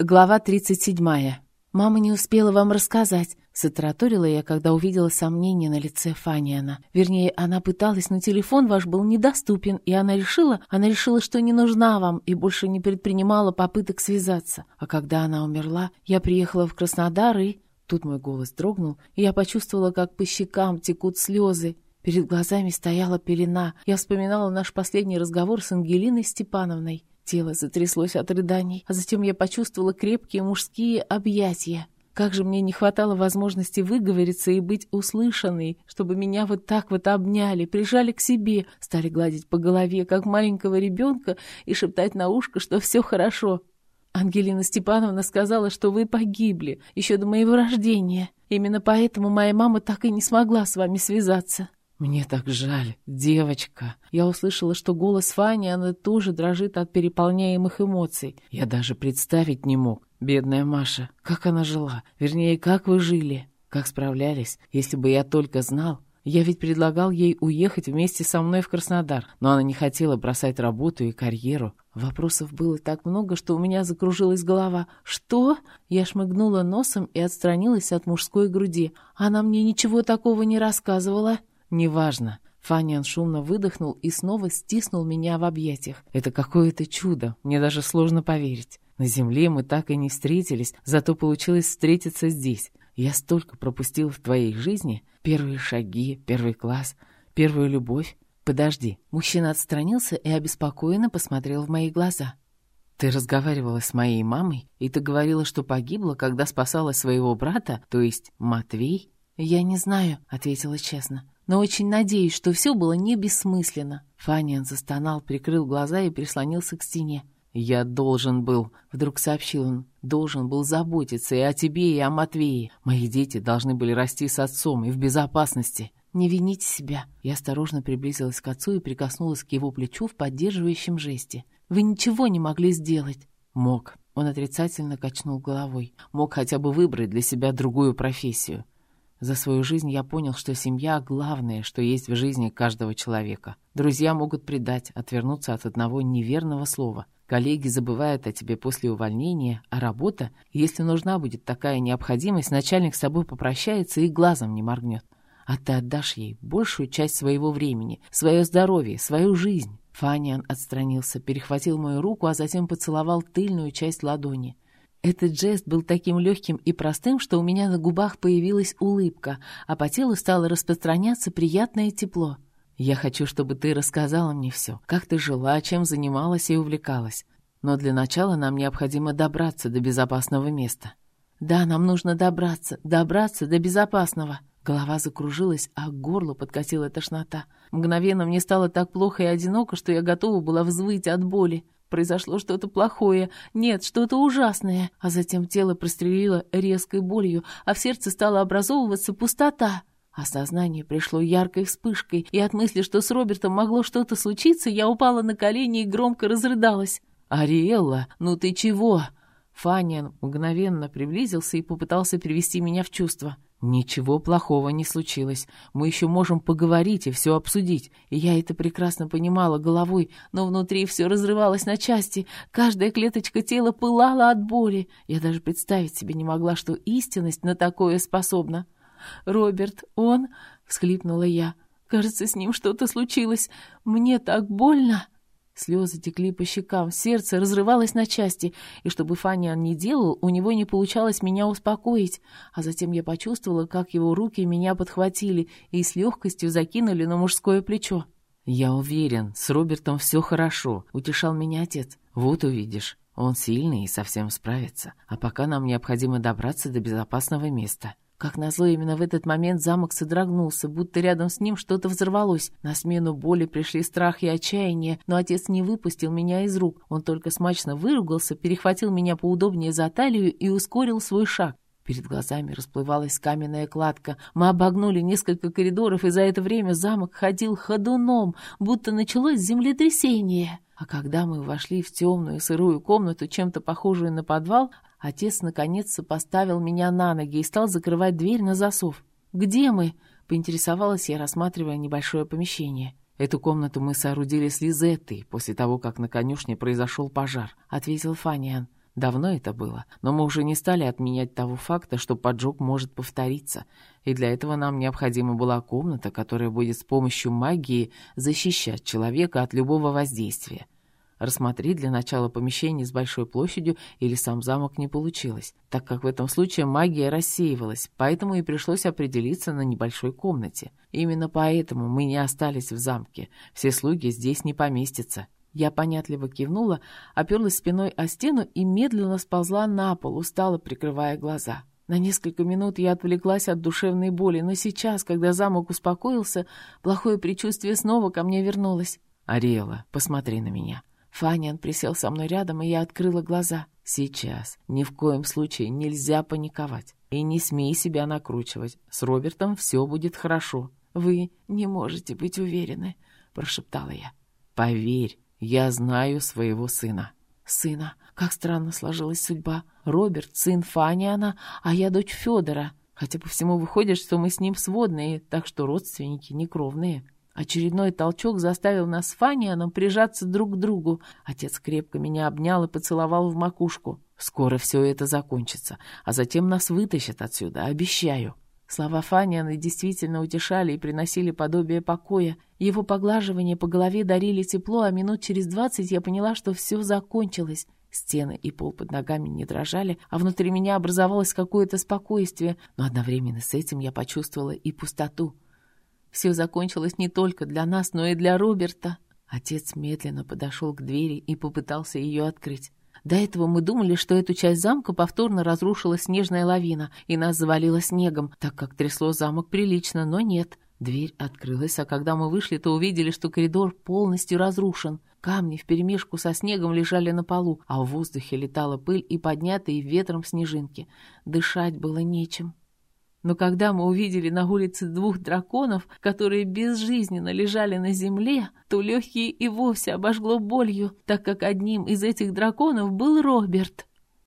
Глава 37. «Мама не успела вам рассказать», — затараторила я, когда увидела сомнение на лице Фаниана. Вернее, она пыталась, но телефон ваш был недоступен, и она решила, она решила, что не нужна вам, и больше не предпринимала попыток связаться. А когда она умерла, я приехала в Краснодар и... Тут мой голос дрогнул, и я почувствовала, как по щекам текут слезы. Перед глазами стояла пелена. Я вспоминала наш последний разговор с Ангелиной Степановной. Тело затряслось от рыданий, а затем я почувствовала крепкие мужские объятия. Как же мне не хватало возможности выговориться и быть услышанной, чтобы меня вот так вот обняли, прижали к себе, стали гладить по голове, как маленького ребенка, и шептать на ушко, что все хорошо. Ангелина Степановна сказала, что вы погибли еще до моего рождения. Именно поэтому моя мама так и не смогла с вами связаться. «Мне так жаль, девочка!» Я услышала, что голос Фани, она тоже дрожит от переполняемых эмоций. Я даже представить не мог. Бедная Маша, как она жила? Вернее, как вы жили? Как справлялись? Если бы я только знал. Я ведь предлагал ей уехать вместе со мной в Краснодар, но она не хотела бросать работу и карьеру. Вопросов было так много, что у меня закружилась голова. «Что?» Я шмыгнула носом и отстранилась от мужской груди. «Она мне ничего такого не рассказывала». «Неважно». Фаниан шумно выдохнул и снова стиснул меня в объятиях. «Это какое-то чудо, мне даже сложно поверить. На земле мы так и не встретились, зато получилось встретиться здесь. Я столько пропустил в твоей жизни. Первые шаги, первый класс, первую любовь. Подожди». Мужчина отстранился и обеспокоенно посмотрел в мои глаза. «Ты разговаривала с моей мамой, и ты говорила, что погибла, когда спасала своего брата, то есть Матвей?» «Я не знаю», — ответила честно но очень надеюсь, что все было не бессмысленно». Фаниан застонал, прикрыл глаза и прислонился к стене. «Я должен был», — вдруг сообщил он, — «должен был заботиться и о тебе, и о Матвее. Мои дети должны были расти с отцом и в безопасности». «Не вините себя». Я осторожно приблизилась к отцу и прикоснулась к его плечу в поддерживающем жесте. «Вы ничего не могли сделать». «Мог». Он отрицательно качнул головой. «Мог хотя бы выбрать для себя другую профессию. За свою жизнь я понял, что семья — главное, что есть в жизни каждого человека. Друзья могут предать, отвернуться от одного неверного слова. Коллеги забывают о тебе после увольнения, а работа, если нужна будет такая необходимость, начальник с тобой попрощается и глазом не моргнет. А ты отдашь ей большую часть своего времени, свое здоровье, свою жизнь. Фаниан отстранился, перехватил мою руку, а затем поцеловал тыльную часть ладони. Этот жест был таким легким и простым, что у меня на губах появилась улыбка, а по телу стало распространяться приятное тепло. «Я хочу, чтобы ты рассказала мне все, как ты жила, чем занималась и увлекалась. Но для начала нам необходимо добраться до безопасного места». «Да, нам нужно добраться, добраться до безопасного». Голова закружилась, а к горлу подкатила тошнота. Мгновенно мне стало так плохо и одиноко, что я готова была взвыть от боли. Произошло что-то плохое, нет, что-то ужасное. А затем тело прострелило резкой болью, а в сердце стала образовываться пустота. Осознание пришло яркой вспышкой, и от мысли, что с Робертом могло что-то случиться, я упала на колени и громко разрыдалась. «Ариэлла, ну ты чего?» Фаниан мгновенно приблизился и попытался привести меня в чувство. «Ничего плохого не случилось. Мы еще можем поговорить и все обсудить. И я это прекрасно понимала головой, но внутри все разрывалось на части. Каждая клеточка тела пылала от боли. Я даже представить себе не могла, что истинность на такое способна. «Роберт, он...» — всхлипнула я. «Кажется, с ним что-то случилось. Мне так больно!» Слезы текли по щекам, сердце разрывалось на части, и чтобы Фаниан не делал, у него не получалось меня успокоить. А затем я почувствовала, как его руки меня подхватили и с легкостью закинули на мужское плечо. «Я уверен, с Робертом все хорошо», — утешал меня отец. «Вот увидишь, он сильный и совсем справится. А пока нам необходимо добраться до безопасного места». Как назло, именно в этот момент замок содрогнулся, будто рядом с ним что-то взорвалось. На смену боли пришли страх и отчаяние, но отец не выпустил меня из рук. Он только смачно выругался, перехватил меня поудобнее за талию и ускорил свой шаг. Перед глазами расплывалась каменная кладка. Мы обогнули несколько коридоров, и за это время замок ходил ходуном, будто началось землетрясение. А когда мы вошли в темную сырую комнату, чем-то похожую на подвал, Отец наконец-то поставил меня на ноги и стал закрывать дверь на засов. «Где мы?» — поинтересовалась я, рассматривая небольшое помещение. «Эту комнату мы соорудили с Лизеттой после того, как на конюшне произошел пожар», — ответил Фаниан. Давно это было, но мы уже не стали отменять того факта, что поджог может повториться, и для этого нам необходима была комната, которая будет с помощью магии защищать человека от любого воздействия. Рассмотреть для начала помещение с большой площадью или сам замок не получилось, так как в этом случае магия рассеивалась, поэтому и пришлось определиться на небольшой комнате. Именно поэтому мы не остались в замке, все слуги здесь не поместятся. Я понятливо кивнула, оперлась спиной о стену и медленно сползла на пол, устало прикрывая глаза. На несколько минут я отвлеклась от душевной боли, но сейчас, когда замок успокоился, плохое предчувствие снова ко мне вернулось. «Ариэла, посмотри на меня». Фаниан присел со мной рядом, и я открыла глаза. «Сейчас. Ни в коем случае нельзя паниковать. И не смей себя накручивать. С Робертом все будет хорошо». «Вы не можете быть уверены», — прошептала я. «Поверь, я знаю своего сына». «Сына? Как странно сложилась судьба. Роберт — сын Фаниана, а я дочь Федора. Хотя по всему выходит, что мы с ним сводные, так что родственники некровные». Очередной толчок заставил нас с Фанианом прижаться друг к другу. Отец крепко меня обнял и поцеловал в макушку. «Скоро все это закончится, а затем нас вытащат отсюда, обещаю». Слова Фаниана действительно утешали и приносили подобие покоя. Его поглаживания по голове дарили тепло, а минут через двадцать я поняла, что все закончилось. Стены и пол под ногами не дрожали, а внутри меня образовалось какое-то спокойствие, но одновременно с этим я почувствовала и пустоту. Все закончилось не только для нас, но и для Роберта. Отец медленно подошел к двери и попытался ее открыть. До этого мы думали, что эту часть замка повторно разрушила снежная лавина, и нас завалило снегом, так как трясло замок прилично, но нет. Дверь открылась, а когда мы вышли, то увидели, что коридор полностью разрушен. Камни вперемешку со снегом лежали на полу, а в воздухе летала пыль и поднятые ветром снежинки. Дышать было нечем. Но когда мы увидели на улице двух драконов, которые безжизненно лежали на земле, то легкие и вовсе обожгло болью, так как одним из этих драконов был Роберт.